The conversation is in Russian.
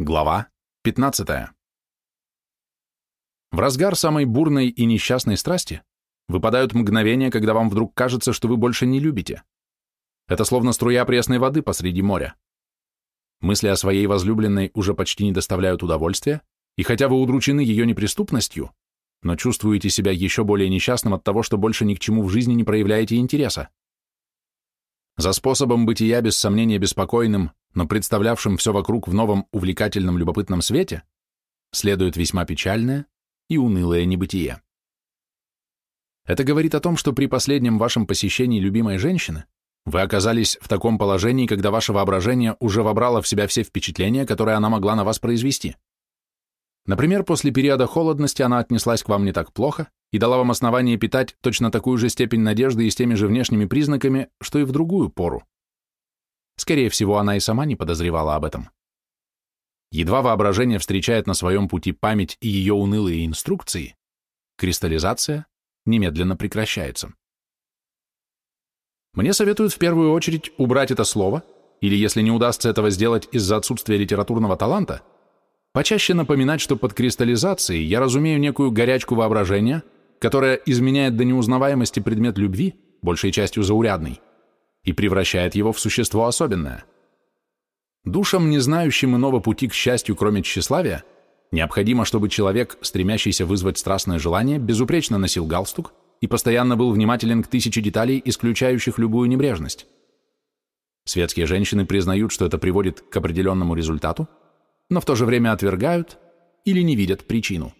Глава 15. В разгар самой бурной и несчастной страсти выпадают мгновения, когда вам вдруг кажется, что вы больше не любите. Это словно струя пресной воды посреди моря. Мысли о своей возлюбленной уже почти не доставляют удовольствия, и хотя вы удручены ее неприступностью, но чувствуете себя еще более несчастным от того, что больше ни к чему в жизни не проявляете интереса. За способом бытия без сомнения беспокойным, но представлявшим все вокруг в новом увлекательном любопытном свете, следует весьма печальное и унылое небытие. Это говорит о том, что при последнем вашем посещении любимой женщины вы оказались в таком положении, когда ваше воображение уже вобрало в себя все впечатления, которые она могла на вас произвести. Например, после периода холодности она отнеслась к вам не так плохо и дала вам основание питать точно такую же степень надежды и с теми же внешними признаками, что и в другую пору. Скорее всего, она и сама не подозревала об этом. Едва воображение встречает на своем пути память и ее унылые инструкции, кристаллизация немедленно прекращается. Мне советуют в первую очередь убрать это слово, или если не удастся этого сделать из-за отсутствия литературного таланта, почаще напоминать, что под кристаллизацией я разумею некую горячку воображения, которая изменяет до неузнаваемости предмет любви, большей частью заурядный, и превращает его в существо особенное. Душам, не знающим иного пути к счастью, кроме тщеславия, необходимо, чтобы человек, стремящийся вызвать страстное желание, безупречно носил галстук и постоянно был внимателен к тысяче деталей, исключающих любую небрежность. Светские женщины признают, что это приводит к определенному результату, но в то же время отвергают или не видят причину.